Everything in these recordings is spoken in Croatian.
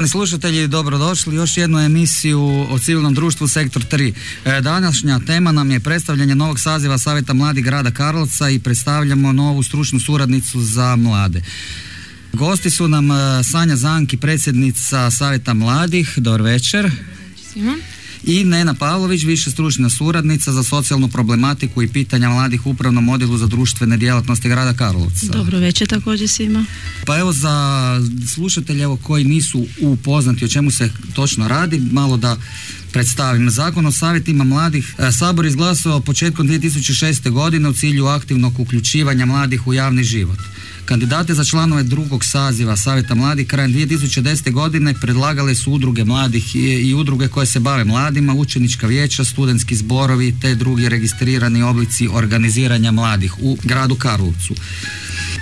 Poštovani slušatelji, dobrodošli još jednu emisiju o civilnom društvu Sektor 3. E, Današnja tema nam je predstavljanje novog saziva Savjeta mladih grada Karlovca i predstavljamo novu stručnu suradnicu za mlade. Gosti su nam e, Sanja Zanki, predsjednica Savjeta mladih, dobar večer. I Nena Pavlović, više stručna suradnica za socijalnu problematiku i pitanja mladih u upravnom odjelu za društvene djelatnosti grada Karlovca. Dobro večer također svima. Pa evo za slušatelje evo, koji nisu upoznati o čemu se točno radi, malo da predstavim. Zakon o savjetima mladih e, Sabor izglasao početkom 2006. godine u cilju aktivnog uključivanja mladih u javni život. Kandidate za članove drugog saziva Savjeta mladih krajem 2010. godine predlagale su udruge mladih i, i udruge koje se bave mladima, učenička vijeća, studentski zborovi te drugi registrirani oblici organiziranja mladih u gradu Karlovcu.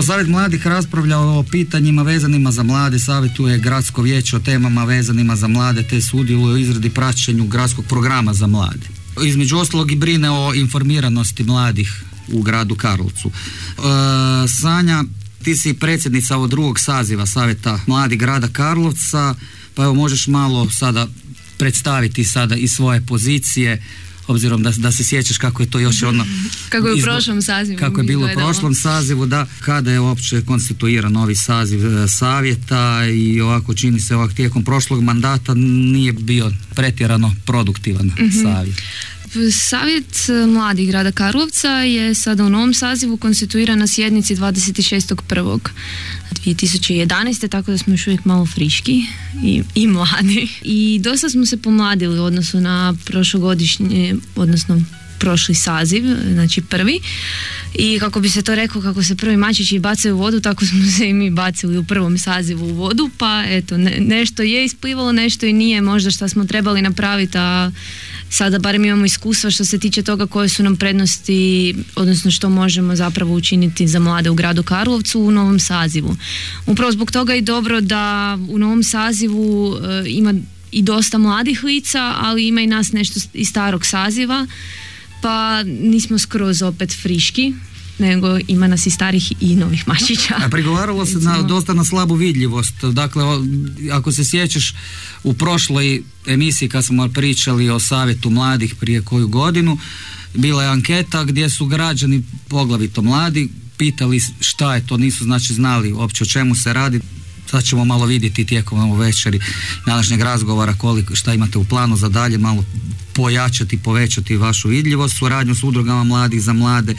Savjet mladih raspravlja o pitanjima vezanima za mlade, savjetuje gradsko vijeće o temama vezanima za mlade te sudjeluje u izradi praćenju gradskog programa za mlade. Između ostalog i brine o informiranosti mladih u gradu Karlovcu. E, Sanja, ti si predsjednica ovog drugog saziva Savjeta mladih grada Karlovca, pa evo možeš malo sada predstaviti sada i svoje pozicije obzirom da, da se sjećaš kako je to još ono Kako je u prošlom sazivu kako je bilo u prošlom sazivu da kada je uopće konstituiran novi saziv e, savjeta i ovako čini se ovak tijekom prošlog mandata nije bio pretjerano produktivan Mhm. savjet. Savjet e, mladih grada Karlovca je sada u novom sazivu konstituiran na sjednici 26.1.2011. tako da smo još uvijek malo friški i, i mladi. I dosta smo se pomladili u odnosu na prošlogodišnje, odnosno prošli saziv, znači prvi. I kako bi se to reklo, kako se prvi mačići bacaju u vodu, tako smo se i mi bacili u prvom sazivu u vodu, pa eto, ne- nešto je isplivalo, nešto i nije možda što smo trebali napraviti, a sada barem imamo iskustva što se tiče toga koje su nam prednosti, odnosno što možemo zapravo učiniti za mlade u gradu Karlovcu u novom sazivu. Upravo zbog toga je dobro da u novom sazivu e, ima i dosta mladih lica, ali ima i nas nešto iz starog saziva, pa nismo skroz opet friški, nego ima nas i starih i novih mačića. A prigovaralo se na, dosta na slabu vidljivost. Dakle, o- ako se sjećaš u prošloj emisiji kad smo pričali o savjetu mladih prije koju godinu, bila je anketa gdje su građani, poglavito mladi, pitali šta je to, nisu znači znali uopće o čemu se radi. Sad ćemo malo vidjeti tijekom ovo večeri današnjeg razgovora koliko, šta imate u planu za dalje, malo pojačati, povećati vašu vidljivost, suradnju s udrugama mladih za mlade,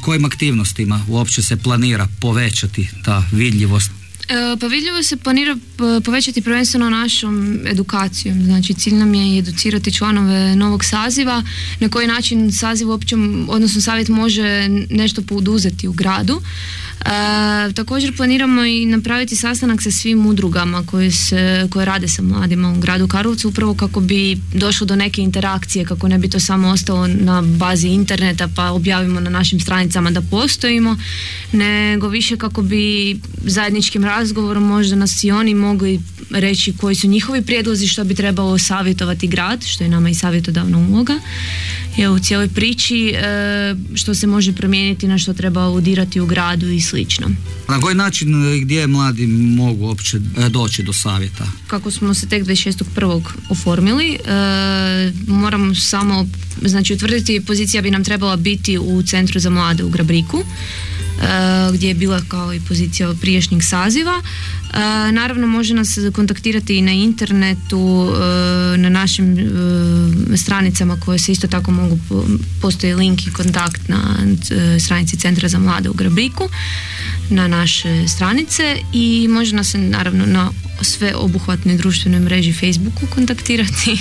kojim aktivnostima uopće se planira povećati ta vidljivost? E, Pa vidljivo se planira p- povećati prvenstveno našom edukacijom. Znači cilj nam je educirati članove novog saziva na koji način saziv uopće, odnosno savjet može nešto poduzeti u gradu. E, također planiramo i napraviti sastanak sa svim udrugama koje, se, koje rade sa mladima u gradu Karlovcu upravo kako bi došlo do neke interakcije, kako ne bi to samo ostalo na bazi interneta pa objavimo na našim stranicama da postojimo, nego više kako bi zajedničkim razgovorom možda nas i oni mogli reći koji su njihovi prijedlozi što bi trebalo savjetovati grad, što je nama i savjetodavna uloga je u cijeloj priči e, što se može promijeniti, na što treba audirati u gradu i slično. Na koji način i gdje mladi mogu uopće e, doći do savjeta? Kako smo se tek 26.1. oformili, e, moramo samo znači utvrditi pozicija bi nam trebala biti u Centru za mlade u Grabriku. E, gdje je bila kao i pozicija od prijašnjeg saziva. E, naravno može nas kontaktirati i na internetu, e, na našim stranicama koje se isto tako mogu, po- postoji link i kontakt na stranici Centra za mlade u Grabriku na naše stranice i može nas naravno na sve obuhvatne društvenoj mreži Facebooku kontaktirati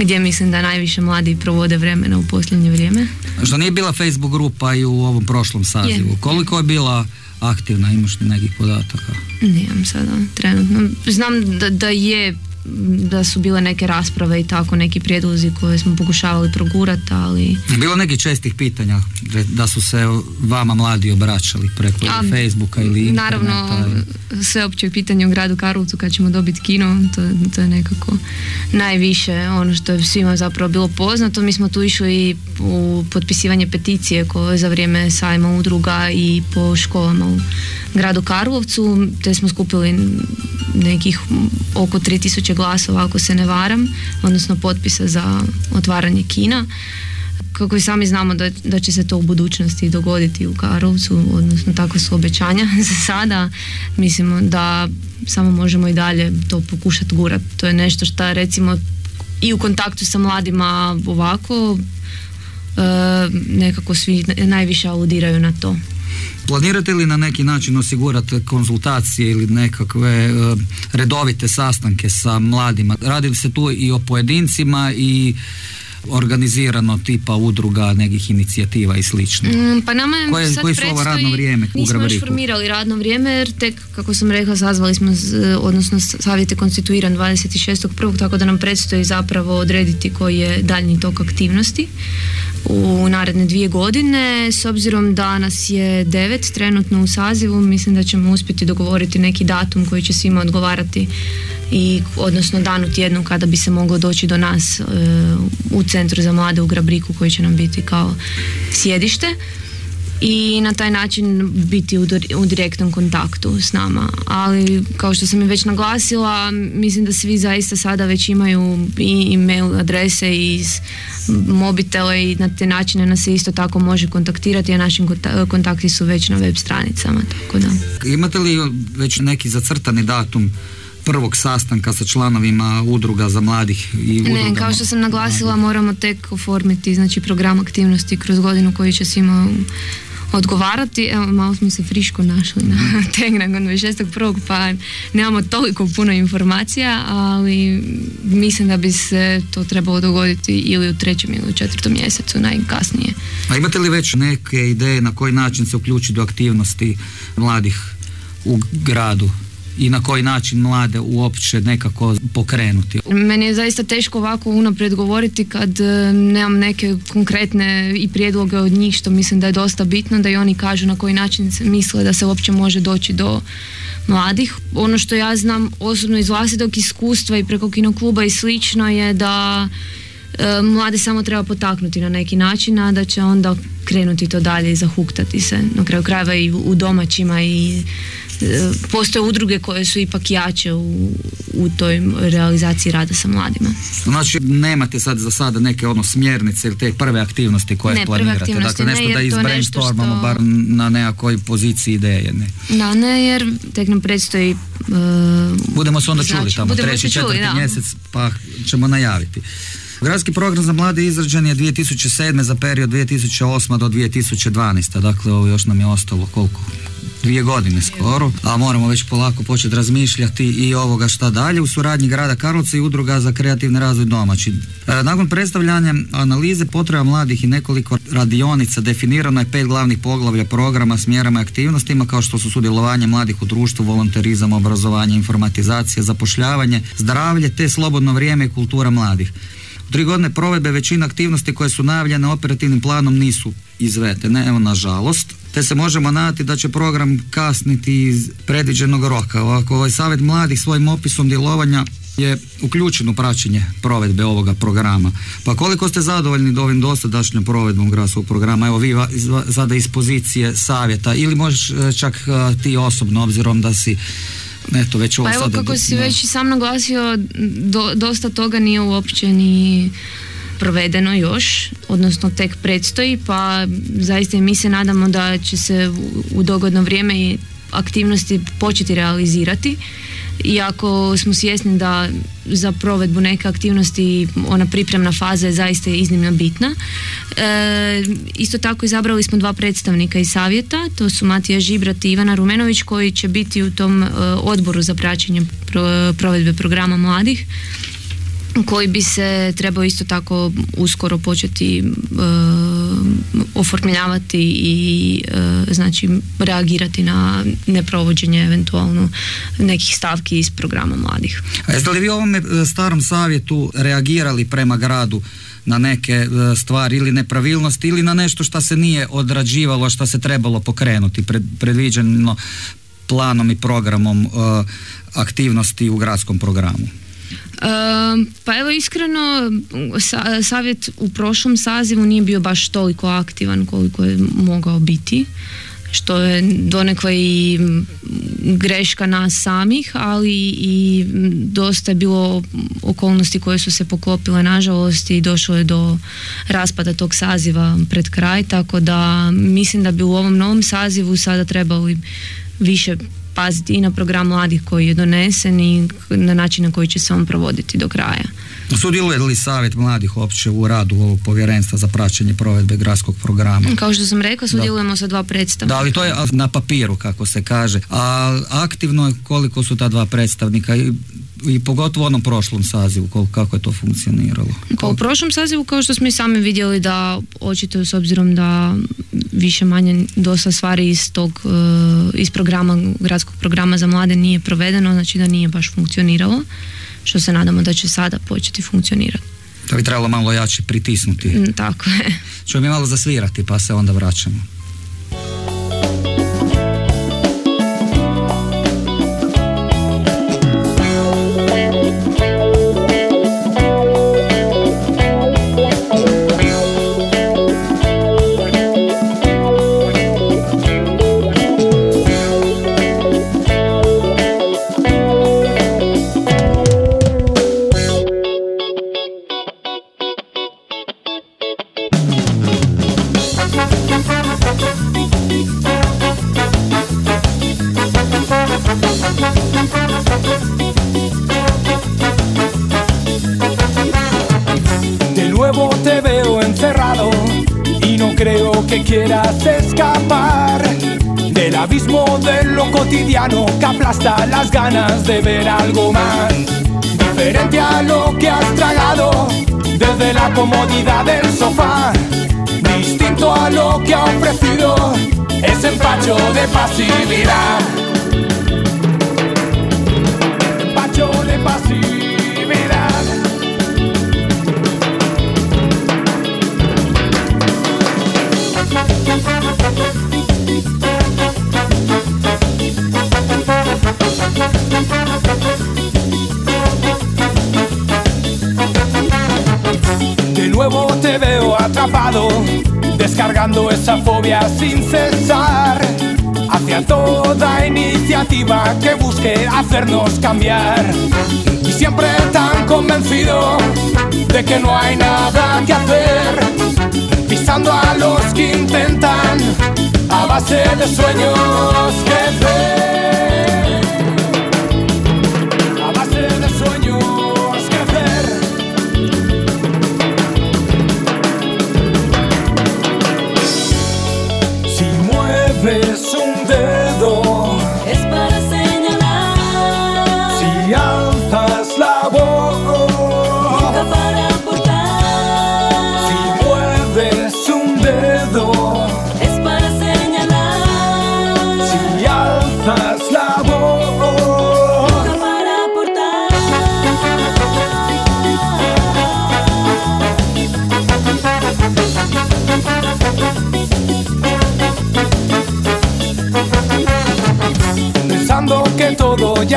gdje mislim da najviše mladi provode vremena u posljednje vrijeme. Što nije bila Facebook grupa i u ovom prošlom sazivu. Je. Koliko je bila aktivna, imaš li nekih podataka? Nemam sada trenutno. Znam da, da je da su bile neke rasprave i tako neki prijedlozi koje smo pokušavali progurati, ali... Bilo nekih čestih pitanja da su se vama mladi obraćali preko A, Facebooka ili interneta? Naravno, sveopće pitanje u gradu Karlovcu kad ćemo dobiti kino, to, to je nekako najviše ono što je svima zapravo bilo poznato. Mi smo tu išli u potpisivanje peticije koje za vrijeme sajma udruga i po školama u gradu Karlovcu, te smo skupili nekih oko 3000 glasova ako se ne varam, odnosno potpisa za otvaranje kina. Kako i sami znamo da, da će se to u budućnosti dogoditi u Karlovcu, odnosno tako su obećanja za sada. Mislimo da samo možemo i dalje to pokušati gurati. To je nešto što recimo i u kontaktu sa mladima ovako e, nekako svi najviše aludiraju na to. Planirate li na neki način osigurati konzultacije ili nekakve e, redovite sastanke sa mladima? Radi se tu i o pojedincima i organizirano tipa udruga, nekih inicijativa i slično. Mm, pa nama je Koje, sad koji su ovo radno vrijeme u Nismo još formirali radno vrijeme jer tek, kako sam rekla, sazvali smo, odnosno savjet je konstituiran 26.1. tako da nam predstoji zapravo odrediti koji je daljnji tok aktivnosti u naredne dvije godine. S obzirom da nas je devet trenutno u sazivu, mislim da ćemo uspjeti dogovoriti neki datum koji će svima odgovarati i odnosno dan u tjednu kada bi se moglo doći do nas e, u centru za mlade u Grabriku koji će nam biti kao sjedište i na taj način biti u, direktnom kontaktu s nama. Ali kao što sam i već naglasila, mislim da svi zaista sada već imaju i email adrese i mobitele i na te načine nas se isto tako može kontaktirati, a naši kontakti su već na web stranicama. Tako da. Imate li već neki zacrtani datum prvog sastanka sa članovima udruga za mladih i udrugama? Ne, kao što sam naglasila moramo tek oformiti znači program aktivnosti kroz godinu koji će svima odgovarati. Evo, malo smo se friško našli na tek nakon 26.1. pa nemamo toliko puno informacija, ali mislim da bi se to trebalo dogoditi ili u trećem ili u četvrtom mjesecu najkasnije. A imate li već neke ideje na koji način se uključiti do aktivnosti mladih u gradu? I na koji način mlade uopće nekako pokrenuti? Meni je zaista teško ovako unaprijed govoriti kad e, nemam neke konkretne i prijedloge od njih što mislim da je dosta bitno da i oni kažu na koji način misle da se uopće može doći do mladih. Ono što ja znam osobno iz vlastitog iskustva i preko kinokluba i slično je da e, mlade samo treba potaknuti na neki način, a da će onda krenuti to dalje i zahuktati se. Na kraju krajeva i u domaćima i postoje udruge koje su ipak jače u, u toj realizaciji rada sa mladima. Znači nemate sad za sada neke ono smjernice ili te prve aktivnosti koje ne, planirate? Prve dakle nešto ne, da izbrainstormamo što... bar na nekakvoj poziciji ideje. Ne? Da, ne, jer tek nam predstoji uh, Budemo se onda znači, čuli tamo treći, četvrti mjesec pa ćemo najaviti. Gradski program za mlade izrađen je 2007. za period 2008. do 2012. Dakle, ovo još nam je ostalo koliko? Dvije godine skoro, a moramo već polako početi razmišljati i ovoga šta dalje u suradnji grada Karlovca i udruga za kreativni razvoj domaći. E, nakon predstavljanja analize potreba mladih i nekoliko radionica definirano je pet glavnih poglavlja programa s mjerama i aktivnostima kao što su sudjelovanje mladih u društvu, volonterizam, obrazovanje, informatizacija, zapošljavanje, zdravlje te slobodno vrijeme i kultura mladih. U tri godine provedbe većina aktivnosti koje su najavljene operativnim planom nisu izvedene, evo nažalost te se možemo nadati da će program kasniti iz predviđenog roka. Ovako, ovaj savjet mladih svojim opisom djelovanja je uključen u praćenje provedbe ovoga programa. Pa koliko ste zadovoljni do ovim dosadašnjom provedbom gradskog programa? Evo vi sada iz pozicije savjeta ili možeš e, čak e, ti osobno obzirom da si Eto, već ovo pa evo kako si već i sam naglasio, dosta toga nije uopće ni provedeno još, odnosno tek predstoji, pa zaista mi se nadamo da će se u dogodno vrijeme i aktivnosti početi realizirati. Iako smo svjesni da za provedbu neke aktivnosti ona pripremna faza je zaista iznimno bitna. E, isto tako izabrali smo dva predstavnika iz savjeta, to su Matija Žibrat i Ivana Rumenović koji će biti u tom e, odboru za praćenje provedbe programa mladih koji bi se trebao isto tako uskoro početi uh, oformljavati i uh, znači reagirati na neprovođenje eventualno nekih stavki iz programa mladih. A jeste li vi ovome e, starom savjetu reagirali prema gradu na neke stvari ili nepravilnosti ili na nešto što se nije odrađivalo, što se trebalo pokrenuti pred, predviđeno planom i programom aktivnosti u gradskom programu? Pa evo iskreno savjet u prošlom sazivu nije bio baš toliko aktivan koliko je mogao biti što je donekle i greška nas samih, ali i dosta je bilo okolnosti koje su se poklopile. Nažalost i došlo je do raspada tog saziva pred kraj, tako da mislim da bi u ovom novom sazivu sada trebali više paziti i na program mladih koji je donesen i na način na koji će se on provoditi do kraja. Sudjeluje li savjet mladih uopće u radu ovog povjerenstva za praćenje provedbe gradskog programa? Kao što sam rekla, sudjelujemo sa dva predstavnika. Da, ali to je na papiru, kako se kaže. A aktivno koliko su ta dva predstavnika i pogotovo u onom prošlom sazivu, kako je to funkcioniralo? Pa u prošlom sazivu, kao što smo i sami vidjeli da očito s obzirom da više manje dosta stvari iz tog, eh, iz programa, gradskog programa za mlade nije provedeno, znači da nije baš funkcioniralo, što se nadamo da će sada početi funkcionirati. To bi trebalo malo jače pritisnuti. Mm, tako je. Čujem mi malo zasvirati pa se onda vraćamo. Nuevo te veo atrapado, descargando esa fobia sin cesar, hacia toda iniciativa que busque hacernos cambiar. Y siempre tan convencido de que no hay nada que hacer, pisando a los que intentan a base de sueños crecer.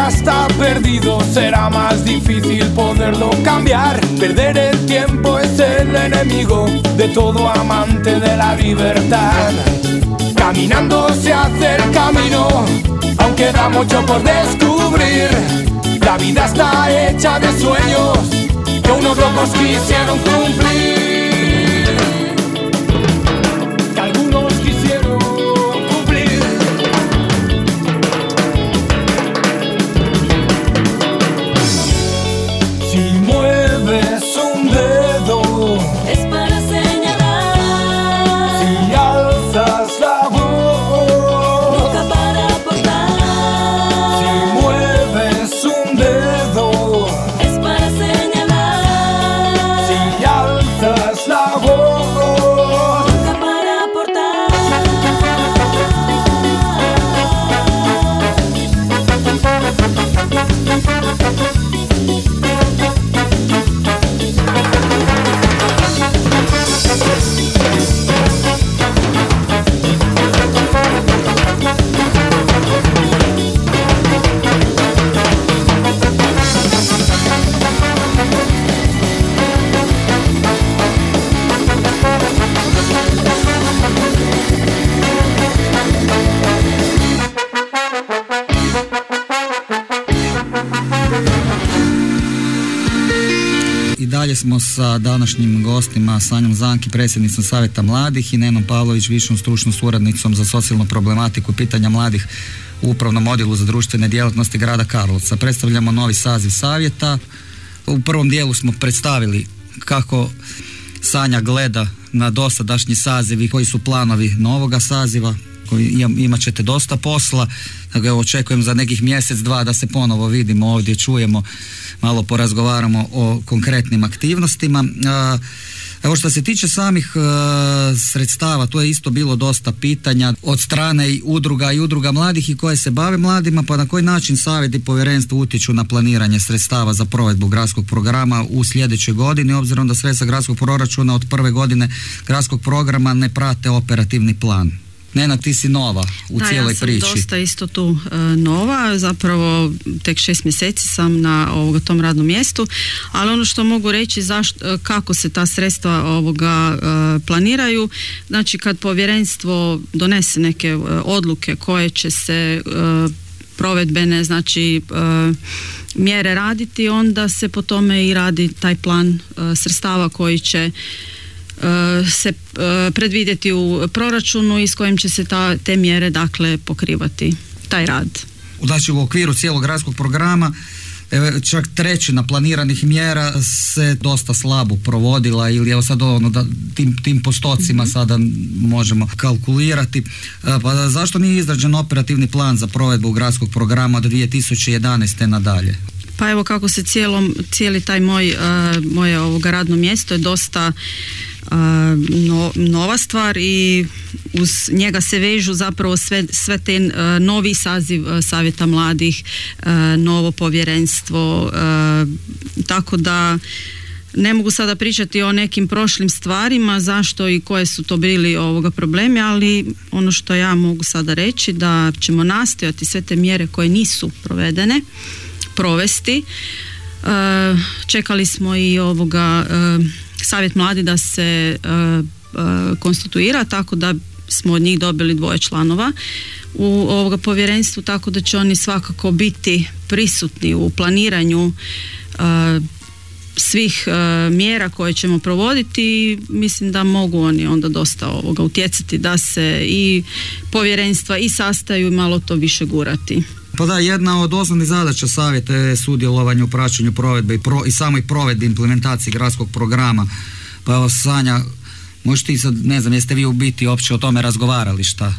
Está perdido, será más difícil poderlo cambiar. Perder el tiempo es el enemigo de todo amante de la libertad. Caminando se hace el camino, aunque da mucho por descubrir. La vida está hecha de sueños que unos locos quisieron cumplir. Smo sa današnjim gostima Sanjom Zanki, predsjednicom Savjeta mladih i Nenom Pavlović, višom stručnom suradnicom za socijalnu problematiku i pitanja mladih u Upravnom odjelu za društvene djelatnosti grada Karlovca. Predstavljamo novi saziv savjeta. U prvom dijelu smo predstavili kako Sanja gleda na dosadašnji saziv i koji su planovi novoga saziva im- imat ćete dosta posla. Dakle, evo, očekujem za nekih mjesec, dva da se ponovo vidimo ovdje, čujemo, malo porazgovaramo o konkretnim aktivnostima. Evo što se tiče samih e, sredstava, tu je isto bilo dosta pitanja od strane i udruga i udruga mladih i koje se bave mladima, pa na koji način savjet i povjerenstvo utječu na planiranje sredstava za provedbu gradskog programa u sljedećoj godini, obzirom da sredstva gradskog proračuna od prve godine gradskog programa ne prate operativni plan. Nenad, ti si nova u da, cijeloj ja sam priči. dosta isto tu e, nova, zapravo tek šest mjeseci sam na ovoga tom radnom mjestu, ali ono što mogu reći zašto, e, kako se ta sredstva ovoga e, planiraju, znači kad povjerenstvo donese neke e, odluke koje će se e, provedbene, znači e, mjere raditi, onda se po tome i radi taj plan sredstava koji će se e, predvidjeti u proračunu i s kojim će se ta, te mjere dakle pokrivati taj rad. Znači u okviru cijelog gradskog programa čak trećina planiranih mjera se dosta slabo provodila ili evo sad ono da tim, tim postocima sada možemo kalkulirati. E, Pa zašto nije izrađen operativni plan za provedbu gradskog programa od 2011. nadalje? Pa evo kako se cijelom, cijeli taj moj, moje ovoga radno mjesto je dosta no- nova stvar i uz njega se vežu zapravo sve, sve te novi saziv savjeta mladih, novo povjerenstvo, tako da ne mogu sada pričati o nekim prošlim stvarima, zašto i koje su to bili ovoga problemi, ali ono što ja mogu sada reći da ćemo nastojati sve te mjere koje nisu provedene provesti. Čekali smo i ovoga savjet mladi da se e, e, konstituira tako da smo od njih dobili dvoje članova u ovoga povjerenstvu tako da će oni svakako biti prisutni u planiranju e, svih mjera koje ćemo provoditi i mislim da mogu oni onda dosta ovoga utjecati da se i povjerenstva i sastaju i malo to više gurati. Pa da, jedna od osnovnih zadaća savjeta je sudjelovanje u praćenju provedbe i, pro, i samoj provedbi implementacije gradskog programa. Pa evo Sanja, možeš ti sad, ne znam, jeste vi u biti uopće o tome razgovarali šta?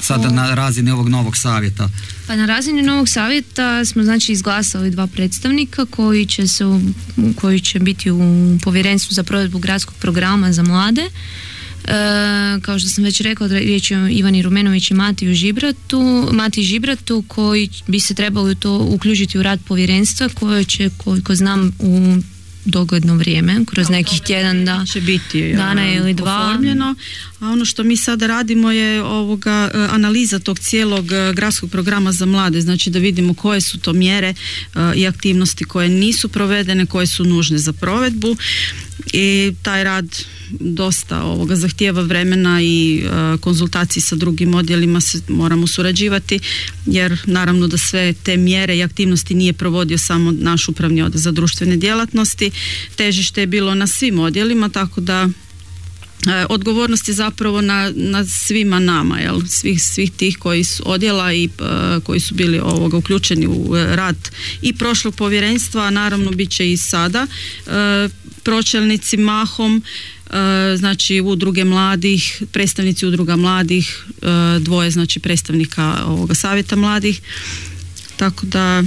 Sada na razini ovog novog savjeta. Pa na razini novog savjeta smo znači izglasali dva predstavnika koji će se koji će biti u povjerenstvu za provedbu gradskog programa za mlade. E, kao što sam već rekla, riječ je o Ivani Rumenović i Matiju Žibratu, Mati Žibratu koji bi se trebali to uključiti u rad povjerenstva koje će, koliko znam, u dogledno vrijeme, kroz nekih tjedan da će biti dana ili dva. oformljeno. A ono što mi sada radimo je ovoga e, analiza tog cijelog e, gradskog programa za mlade, znači da vidimo koje su to mjere e, i aktivnosti koje nisu provedene, koje su nužne za provedbu i taj rad dosta ovoga zahtijeva vremena i konzultaciji sa drugim odjelima se moramo surađivati jer naravno da sve te mjere i aktivnosti nije provodio samo naš upravni odjel za društvene djelatnosti. Težište je bilo na svim odjelima tako da odgovornost je zapravo na, na svima nama, jel? Svih, svih tih koji su odjela i e, koji su bili ovoga uključeni u e, rad i prošlog povjerenstva, a naravno bit će i sada e, pročelnici mahom, e, znači udruge mladih, predstavnici udruga mladih, e, dvoje znači predstavnika ovoga savjeta mladih, tako da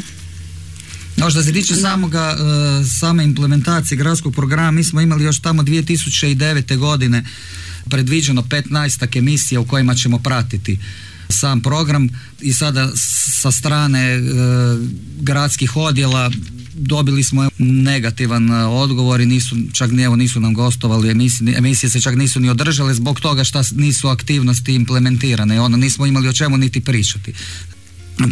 No što se tiče samoga, e, same implementacije gradskog programa, mi smo imali još tamo 2009. godine predviđeno 15 emisija u kojima ćemo pratiti sam program i sada sa strane e, gradskih odjela dobili smo negativan e, odgovor i nisu, čak ni evo nisu nam gostovali emisije, emisije se čak nisu ni održale zbog toga što nisu aktivnosti implementirane, ono nismo imali o čemu niti pričati.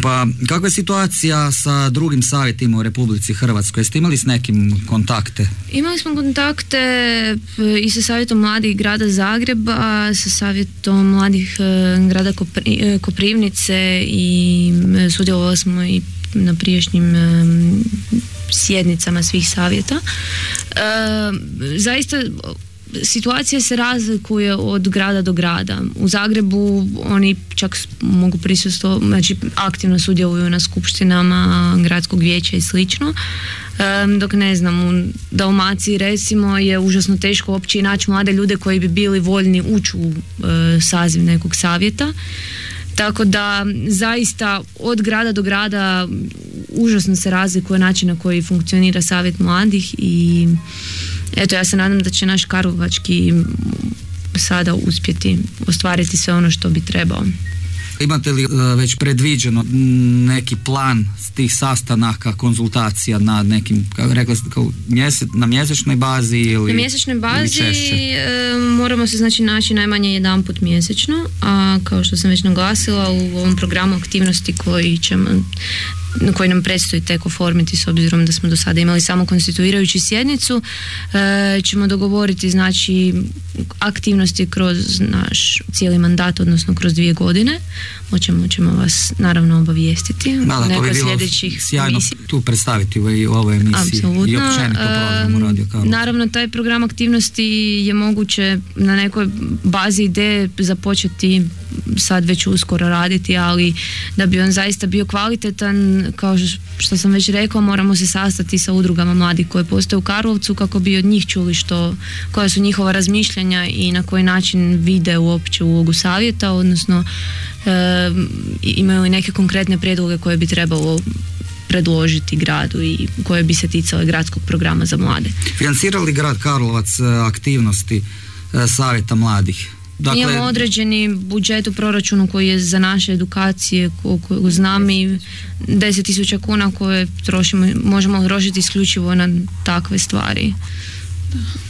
Pa kakva je situacija sa drugim savjetima u Republici Hrvatskoj? Jeste imali s nekim kontakte? Imali smo kontakte e, i sa savjetom mladih grada Zagreba, sa savjetom mladih e, grada e, Koprivnice i sudjelovali smo i na prijašnjim sjednicama svih savjeta. Zaista situacija se razlikuje od grada do grada. U Zagrebu oni čak mogu prisustvo, znači aktivno sudjeluju na skupštinama gradskog vijeća i slično. Em, dok ne znam, u Dalmaciji recimo je užasno teško uopće naći mlade ljude koji bi bili voljni ući u e, saziv nekog savjeta. Tako da zaista od grada do grada užasno se razlikuje način na koji funkcionira savjet mladih i eto ja se nadam da će naš Karlovački sada uspjeti ostvariti sve ono što bi trebao. Imate li e, već predviđeno neki plan s tih sastanaka, konzultacija na nekim, kako rekla ste, kao mjesec, na mjesečnoj bazi ili Na mjesečnoj bazi e, moramo se znači naći najmanje jedanput mjesečno, a kao što sam već naglasila u ovom programu aktivnosti koji ćemo koji nam predstoji tek oformiti s obzirom da smo do sada imali samo konstituirajući sjednicu e, ćemo dogovoriti znači aktivnosti kroz naš cijeli mandat odnosno kroz dvije godine o čemu ćemo vas naravno obavijestiti Da, da, to bi nekoj bilo sljedećih sjajno tu predstaviti u, ovoj- emisiji Apsolutno. i općenito programu Radio Karlovac. Naravno, taj program aktivnosti je moguće na nekoj bazi ideje započeti sad već uskoro raditi, ali da bi on zaista bio kvalitetan, kao što sam već rekla, moramo se sastati sa udrugama mladih koje postoje u Karlovcu kako bi od njih čuli što, koja su njihova razmišljanja i na koji način vide uopće ulogu savjeta, odnosno em, imaju li neke konkretne prijedloge koje bi trebalo predložiti gradu i koje bi se ticale gradskog programa za mlade. Financira li grad Karlovac e, aktivnosti e, savjeta mladih? Dakle, Imamo određeni budžet u proračunu koji je za naše edukacije, koliko znam i 10.000 kuna koje trošimo, možemo trošiti isključivo na takve stvari.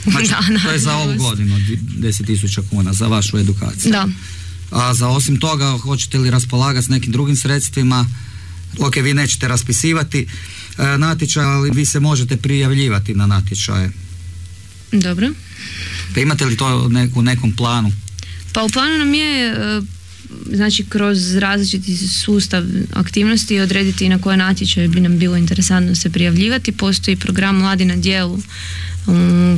znači, Da, to je za ovu godinu 10.000 kuna za vašu edukaciju. Da. A za osim toga, hoćete li raspolagati s nekim drugim sredstvima? Ok, vi nećete raspisivati e, natječaj, ali vi se možete prijavljivati na natječaje. Dobro. Pa imate li to u nekom planu? Pa u planu nam je e, znači kroz različiti sustav aktivnosti odrediti na koje natječaje bi nam bilo interesantno se prijavljivati. Postoji program Mladi na dijelu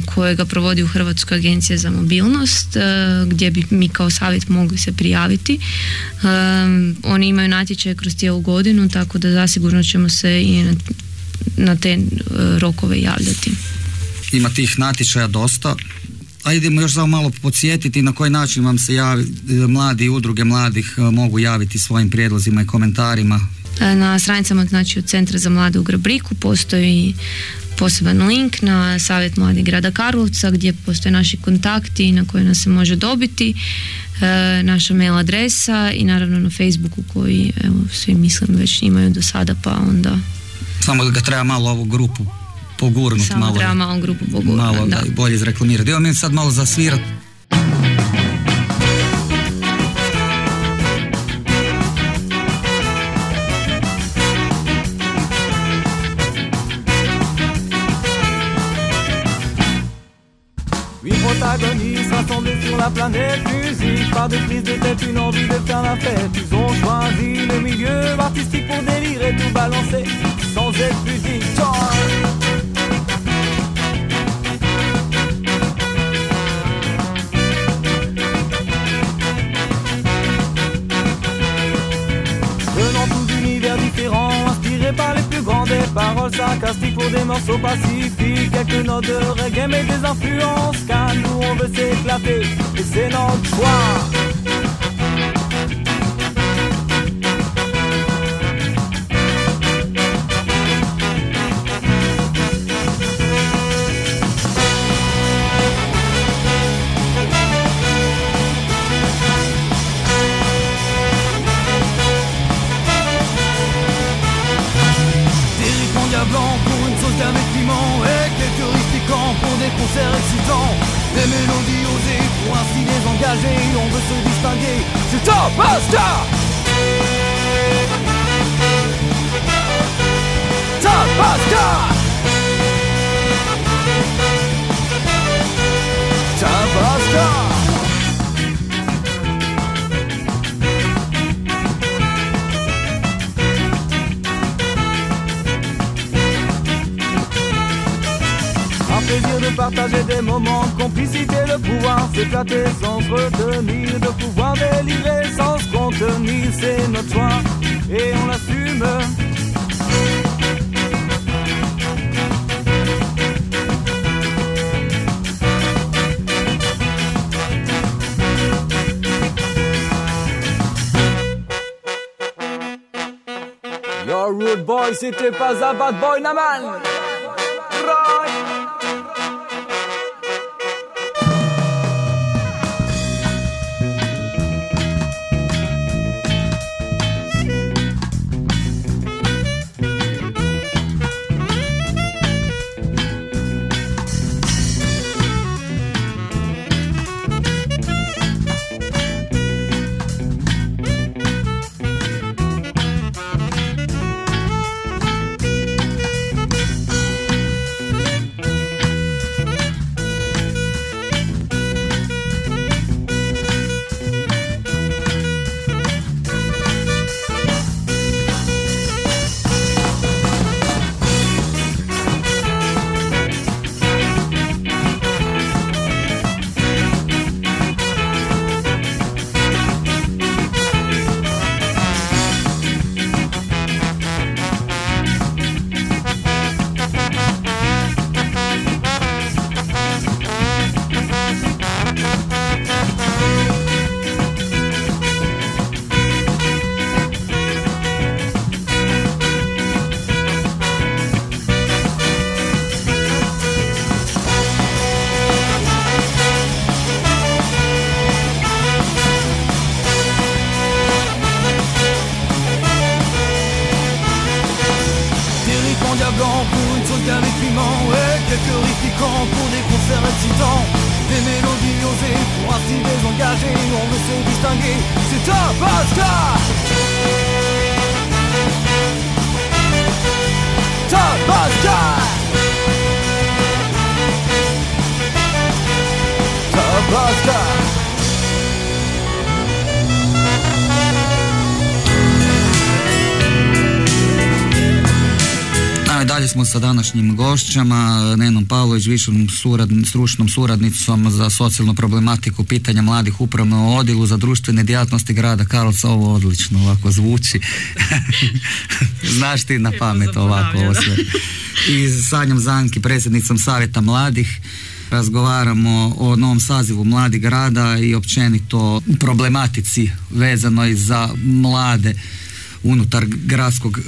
kojega provodi u Hrvatskoj agencija za mobilnost e, gdje bi mi kao savjet mogli se prijaviti. Um, oni imaju natječaje kroz cijelu godinu tako da zasigurno ćemo se i na, te e, rokove javljati. Ima tih natječaja dosta. A idemo još samo malo podsjetiti na koji način vam se javi, e, mladi udruge mladih e, mogu javiti svojim prijedlozima i komentarima. E, Na stranicama znači od Centra za mlade u Grabriku postoji poseban link na savjet mladih grada Karlovca gdje postoje naši kontakti na koje nas se može dobiti, e, naša mail adresa i naravno na Facebooku koji evo, svi mislim već imaju do sada pa onda Samo ga treba malo ovu grupu pogurnuti. samo malo, treba malo grupu pogurati. malo da. bolje izreklamirati. Evo mi sad malo zasvirat. La planète musique Par de prise de tête, une envie de faire la fête. Ils ont choisi le milieu artistique pour délirer, tout balancer Sans être musique paroles sarcastiques pour des morceaux pacifiques. Quelques notes de reggae mais des influences, car nous on veut s'éclater et c'est notre choix. Des mélodies osées pour un style désengagé On veut se distinguer, c'est Top Master des moments de complicité, de pouvoir s'éclater sans retenir, de pouvoir délivrer sans contenir, c'est notre choix et on l'assume. Your rude boy, c'était pas un bad boy Naman. Sa današnjim gošćama, Nenom Pavlović, višom surad- stručnom suradnicom za socijalnu problematiku pitanja mladih upravno u odjelu za društvene djelatnosti grada Karlovca. Ovo odlično ovako zvuči. Znaš ti na pamet ovako ovo sve. I Sanjom Zanki, predsjednicom Savjeta mladih, razgovaramo o novom sazivu mladih grada i općenito problematici vezanoj za mlade unutar gradskog e,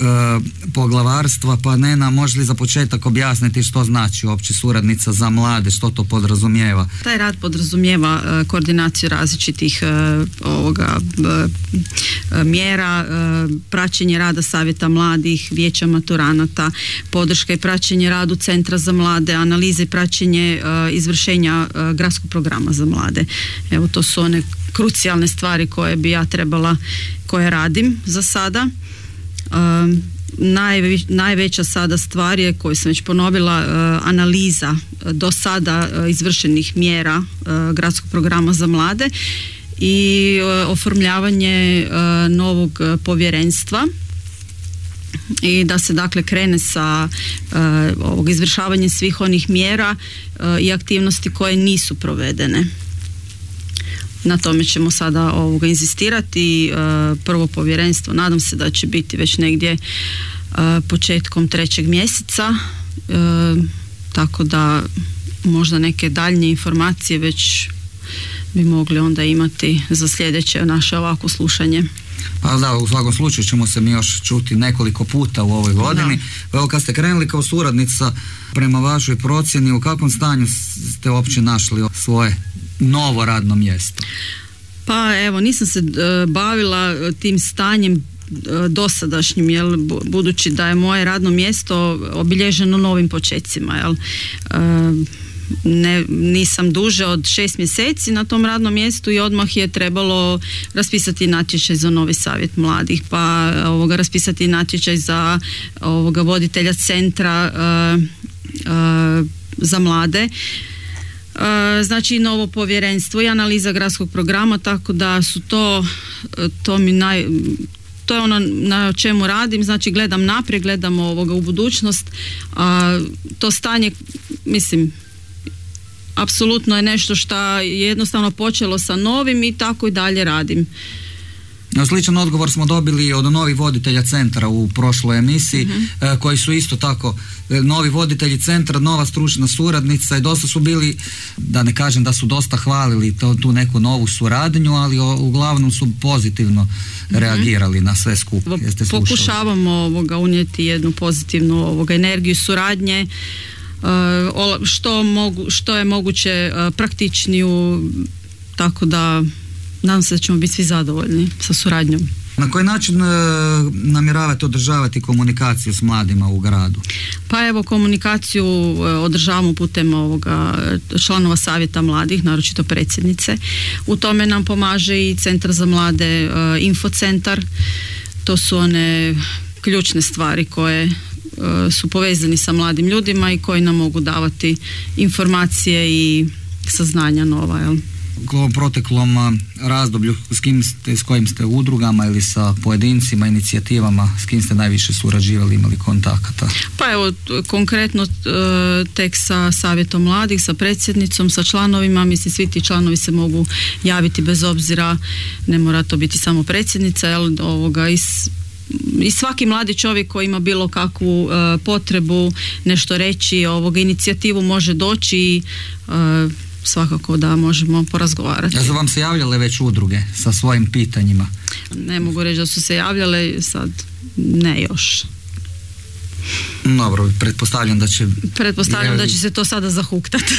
poglavarstva, pa Nena, može li za početak objasniti što znači uopće suradnica za mlade, što to podrazumijeva? Taj rad podrazumijeva e, koordinaciju različitih e, ovoga mjera, praćenje rada savjeta mladih, vijeća maturanata, podrška i praćenje radu centra za mlade, analize i praćenje izvršenja gradskog programa za mlade. Evo to su one krucijalne stvari koje bi ja trebala, koje radim za sada. Najve- najveća sada stvar je koju sam već ponovila uh, analiza uh, do sada uh, izvršenih mjera gradskog programa za mlade i oformljavanje novog povjerenstva i da se dakle krene sa ovog izvršavanja svih onih mjera i aktivnosti koje nisu provedene. Na tome ćemo sada ovoga inzistirati. E, Prvo povjerenstvo, nadam se da će biti već negdje e, početkom trećeg mjeseca, e, tako da možda neke daljnje informacije već bi mogli onda imati za sljedeće naše ovako slušanje. Pa da, u svakom slučaju ćemo se mi još čuti nekoliko puta u ovoj godini. Evo kad ste krenuli kao suradnica prema vašoj procjeni, u kakvom stanju ste uopće našli svoje novo radno mjesto? Pa evo, nisam se e, bavila tim stanjem e, dosadašnjim, jel, bu- budući da je moje radno mjesto obilježeno novim počecima, jel. E, ne, nisam duže od šest mjeseci na tom radnom mjestu i odmah je trebalo raspisati natječaj za novi savjet mladih, pa ovoga, raspisati natječaj za ovoga voditelja centra e, e, za mlade. Znači i novo povjerenstvo i analiza gradskog programa tako da su to to mi naj to je ono na čemu radim, znači gledam naprijed, gledam ovoga u budućnost, a to stanje, mislim, apsolutno je nešto što je jednostavno počelo sa novim i tako i dalje radim. No, sličan odgovor smo dobili od novih voditelja centra u prošloj emisiji, Mhm. e, koji su isto tako e, novi voditelji centra, nova stručna suradnica i dosta su bili, da ne kažem da su dosta hvalili to, tu neku novu suradnju, ali o- uglavnom su pozitivno reagirali na sve slušali? Pokušavamo ovoga unijeti jednu pozitivnu ovoga energiju suradnje e, ola- što, mogu, što je moguće praktičniju tako da nadam se da ćemo biti svi zadovoljni sa suradnjom. Na koji način e, namjeravate održavati komunikaciju s mladima u gradu? Pa evo komunikaciju e, održavamo putem ovoga e, članova savjeta mladih, naročito predsjednice. U tome nam pomaže i Centar za mlade, e, Infocentar. To su one ključne stvari koje e, su povezani sa mladim ljudima i koji nam mogu davati informacije i saznanja nova. Jel? Proteklom razdoblju s kim ste, s kojim ste udrugama ili sa pojedincima, inicijativama, s kim ste najviše surađivali, imali kontakata? Pa evo, konkretno e, tek sa savjetom mladih, sa predsjednicom, sa članovima, mislim svi ti članovi se mogu javiti bez obzira, ne mora to biti samo predsjednica, jel, ovoga, i, s- i svaki mladi čovjek koji ima bilo kakvu e, potrebu nešto reći, ovoga, inicijativu može doći i e, svakako da možemo porazgovarati. Jesu vam se javljale već udruge sa svojim pitanjima? Ne mogu reći da su se javljale, sad ne još. Dobro, pretpostavljam da će... Pretpostavljam da će se to sada zahuktati.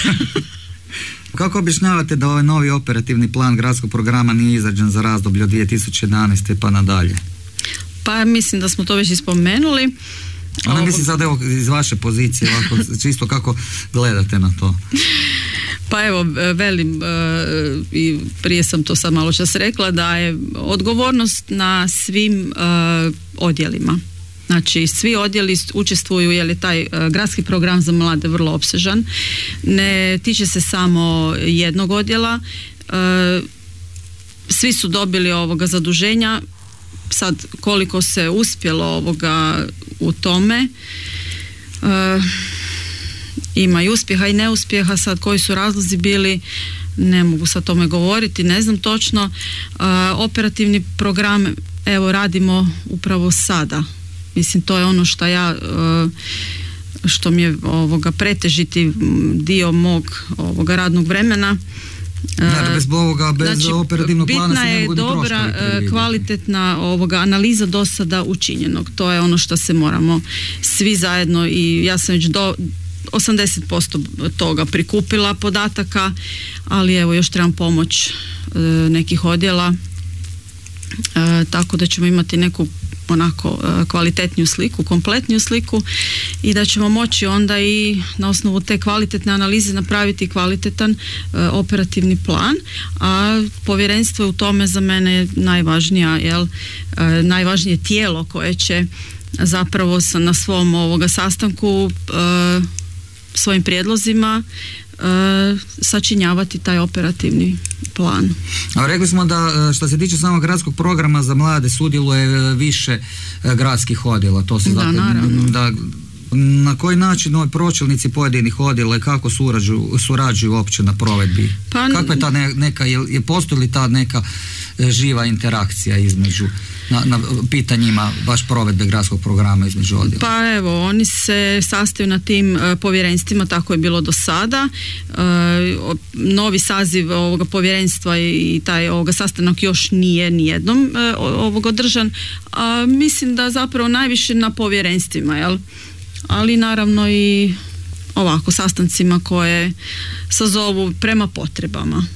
Kako objašnjavate da ovaj novi operativni plan gradskog programa nije izrađen za razdoblje od 2011. pa nadalje? Pa mislim da smo to već i spomenuli. Ali mislim sad evo iz vaše pozicije, ovako, čisto kako gledate na to. Pa evo, e, velim, e, i prije sam to sad malo čas rekla, da je odgovornost na svim e, odjelima. Znači, svi odjeli učestvuju jer je taj gradski program za mlade vrlo opsežan. Ne tiče se samo jednog odjela. Svi su dobili ovoga zaduženja. Sad, koliko se uspjelo ovoga u tome, ima i uspjeha i neuspjeha, sad koji su razlozi bili, ne mogu sad tome govoriti, ne znam točno. E, operativni program, evo radimo upravo sada. Mislim, to je ono što ja, e, što mi je ovoga pretežiti dio mog ovoga radnog vremena. Ne, bez ovoga, bez operativnog plana bitna je dobra, e, kvalitetna ovoga analiza do sada učinjenog. To je ono što se moramo svi zajedno i ja sam već do 80% toga prikupila podataka, ali evo još trebam pomoć e, nekih odjela E, tako da ćemo imati neku onako e, kvalitetniju sliku, kompletniju sliku i da ćemo moći onda i na osnovu te kvalitetne analize napraviti kvalitetan operativni plan, a povjerenstvo je u tome za mene najvažnija, jel, najvažnije tijelo koje će zapravo sa, na svom ovoga sastanku svojim prijedlozima e, sačinjavati taj operativni plan. A rekli smo da e, što se tiče samog gradskog programa za mlade sudjeluje e, više e, gradskih odjela. To se Da, zato- naravno. da na koji način ovi pročelnici pojedinih odjela i kako surađuju, surađuju uopće na provedbi? Pa- Kakva je ta ne- neka, je, je postoji li ta neka živa interakcija između na, na pitanjima baš provedbe gradskog programa između odjela? Pa evo, oni se sastaju na tim e, povjerenstvima, tako je bilo do sada. E, novi saziv ovoga povjerenstva i taj ovoga sastanak još nije nijednom e, ovog održan. A, mislim da zapravo najviše na povjerenstvima, jel? Ali naravno i ovako sastancima koje sazovu prema potrebama.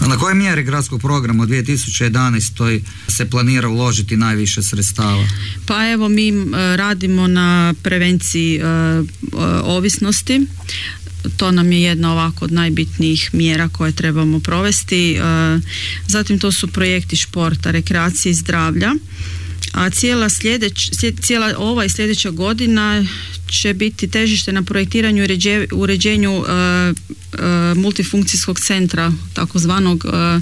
Na koje mjere gradskog programa u 2011. se planira uložiti najviše sredstava? Pa evo mi m, radimo na prevenciji e, e, ovisnosti. To nam je jedna ovako od najbitnijih mjera koje trebamo provesti. E, Zatim to su projekti športa, rekreacije i zdravlja. A cijela, sljedeć, cijela ova i sljedeća godina će biti težište na projektiranju i uređe- uređenju e, e, multifunkcijskog centra, takozvanog e,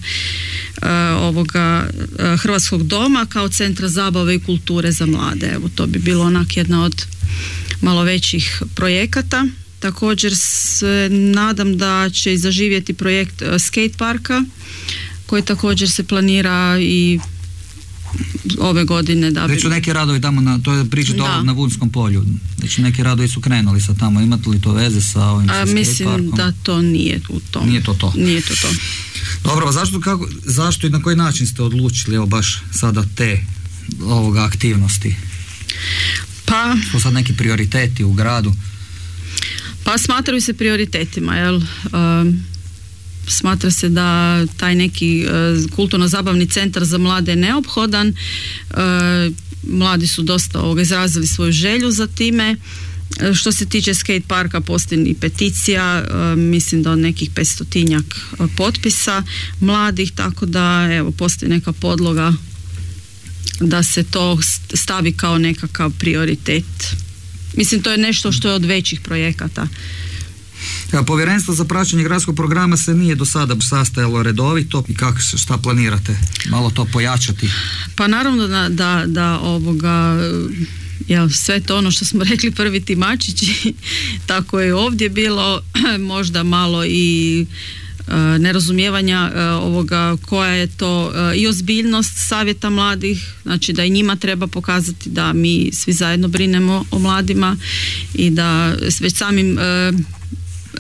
ovoga e, Hrvatskog doma kao centra zabave i kulture za mlade. Evo to bi bilo onak jedna od malo većih projekata također se nadam da će zaživjeti projekt e, skate parka koji također se planira i ove godine da bi... Već su neki radovi tamo, na, to je priča Da. na Vunskom polju. Već neki radovi su krenuli sa tamo. Imate li to veze sa ovim A, mislim parkom? da to nije u tom. Nije to to. Nije to to. Dobro, a zašto, kako, zašto i na koji način ste odlučili evo baš sada te ovoga aktivnosti? Pa, Su sad neki prioriteti u gradu? pa smatraju se prioritetima, jel? Um, smatra se da taj neki uh, kulturno-zabavni centar za mlade je neophodan. Uh, mladi su dosta ovoga izrazili svoju želju za time. E, Što se tiče skate parka postoji i peticija, e, mislim da od nekih 500 potpisa mladih, tako da evo postoji neka podloga da se to st- stavi kao nekakav prioritet. Mislim to je nešto što je od većih projekata. Povjerenstvo za praćenje gradskog programa se nije do sada sastajalo redovito. I kako šta planirate? Malo to pojačati? Pa naravno da, da, da ovoga jel, sve to ono što smo rekli prvi timačići tako je ovdje bilo. Možda malo i e, nerazumijevanja e, ovoga koja je to e, i ozbiljnost savjeta mladih. Znači da i njima treba pokazati da mi svi zajedno brinemo o mladima i da već samim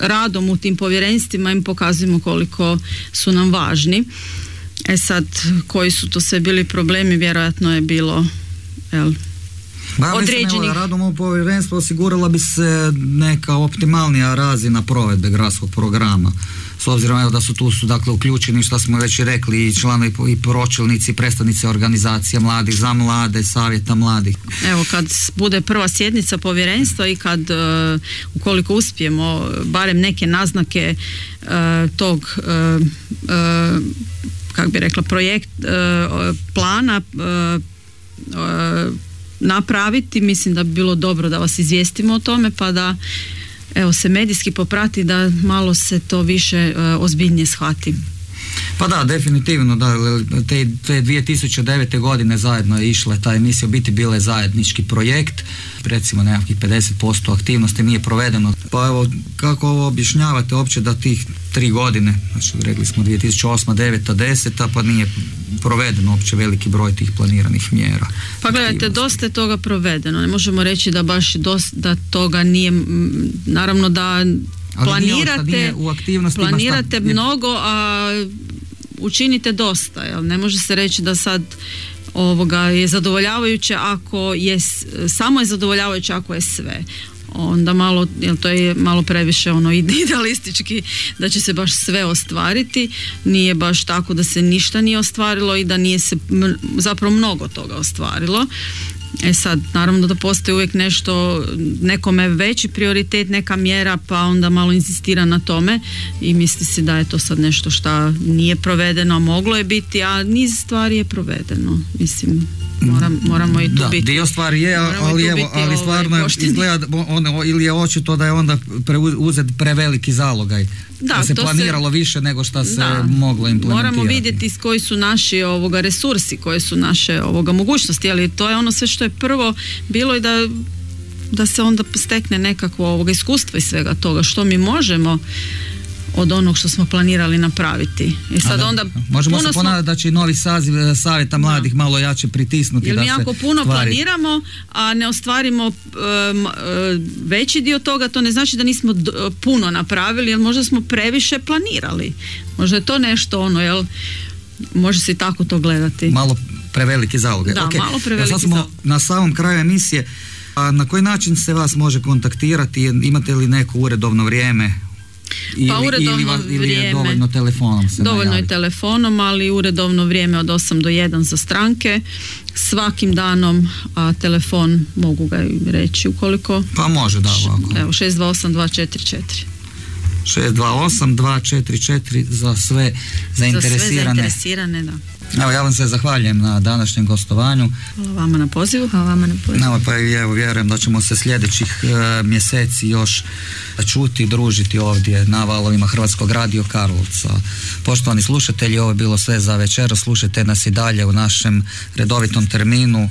radom u tim povjerenstvima im pokazujemo koliko su nam važni E sad, koji su to sve bili problemi, vjerojatno je bilo jel, Ba, ja mislim, evo, Određenih- radom ovog povjerenstva osigurala bi se neka optimalnija razina provedbe gradskog programa. S obzirom evo, da su tu su dakle uključeni što smo već rekli i članovi i pročelnici, i predstavnici organizacija mladih, za mlade, savjeta mladih. Evo kad bude prva sjednica povjerenstva i kad e, ukoliko uspijemo barem neke naznake e, tog e, kako bi rekla projekt plana napraviti mislim da bi bilo dobro da vas izvijestimo o tome pa da evo se medijski poprati da malo se to više e, ozbiljnije shvati. Pa da, definitivno, da, te, te 2009. godine zajedno je išla ta emisija, biti bila je zajednički projekt, recimo nekakvih 50% aktivnosti nije provedeno. Pa evo, kako ovo objašnjavate uopće da tih tri godine, znači rekli smo 2008, 9, 10, pa nije provedeno uopće veliki broj tih planiranih mjera. Pa gledajte, dosta je toga provedeno. Ne možemo reći da baš dos- da toga nije, naravno da Ali planirate, nije u aktivnostima, planirate je- mnogo, a učinite dosta. Jel? Ne može se reći da sad ovoga je zadovoljavajuće ako je, samo je zadovoljavajuće ako je sve onda malo, jel to je malo previše ono idealistički da će se baš sve ostvariti, nije baš tako da se ništa nije ostvarilo i da nije se zapravo mnogo toga ostvarilo. E sad, naravno da postoji uvijek nešto, nekome veći prioritet, neka mjera, pa onda malo insistira na tome i misli si da je to sad nešto što nije provedeno, a moglo je biti, a niz stvari je provedeno. Mislim, moram, moramo i tu Da, biti. dio stvari je, i ali evo, ali ovaj, stvarno pošteni. izgleda da ono, ili je očito da je onda preu- uzet preveliki zalogaj. Da, se to se- planiralo više nego što se Da. moglo implementirati. Moramo vidjeti s koji su naši ovoga resursi, koje su naše ovoga mogućnosti, ali to je ono sve što je prvo bilo i da da se onda stekne nekakvo ovoga iskustvo iz svega toga što mi možemo od onog što smo planirali napraviti. I A sad da, onda Možemo se smo- ponadati da će novi saziv e, savjeta mladih malo jače pritisnuti jer da mi se jako puno stvari- planiramo, a ne ostvarimo e, veći dio toga, to ne znači da nismo d- puno napravili, jer možda smo previše planirali. Možda je to nešto ono, jel, može se i tako to gledati. malo preveliki zalogaj. Da, Ok, malo preveliki Sad smo zalogaj. na samom kraju emisije. A na koji način se vas može kontaktirati? Imate li neko uredovno vrijeme? Ili, Pa uredovno ili, ili je vrijeme. dovoljno telefonom se Dovoljno je najaviti? telefonom, ali uredovno vrijeme od 8 do 1 za stranke. Svakim danom, a telefon mogu ga reći ukoliko. Pa može, da, ovako. Evo, 628 244. 628 244 za sve Za sve zainteresirane. zainteresirane, da. Evo, ja vam se zahvaljujem na današnjem gostovanju. Hvala vama na pozivu. Hvala vama na pozivu. Evo, pa i evo, vjerujem da ćemo se sljedećih e, mjeseci još čuti i družiti ovdje na valovima Hrvatskog radio Karlovca. Poštovani slušatelji, ovo je bilo sve za večer. Slušajte nas i dalje u našem redovitom terminu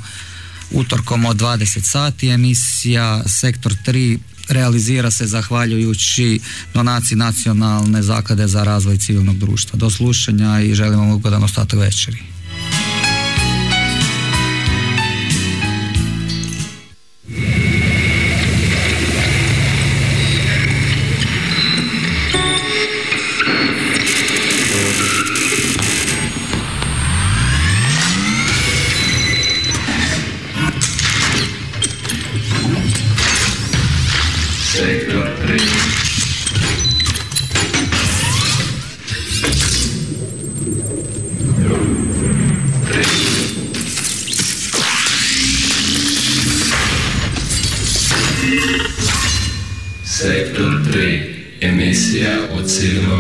utorkom od 20 sati emisija Sektor 3 realizira se zahvaljujući donaciji Nacionalne zaklade za razvoj civilnog društva. Do slušanja i želim vam ugodan ostatak večeri. Sektor 3.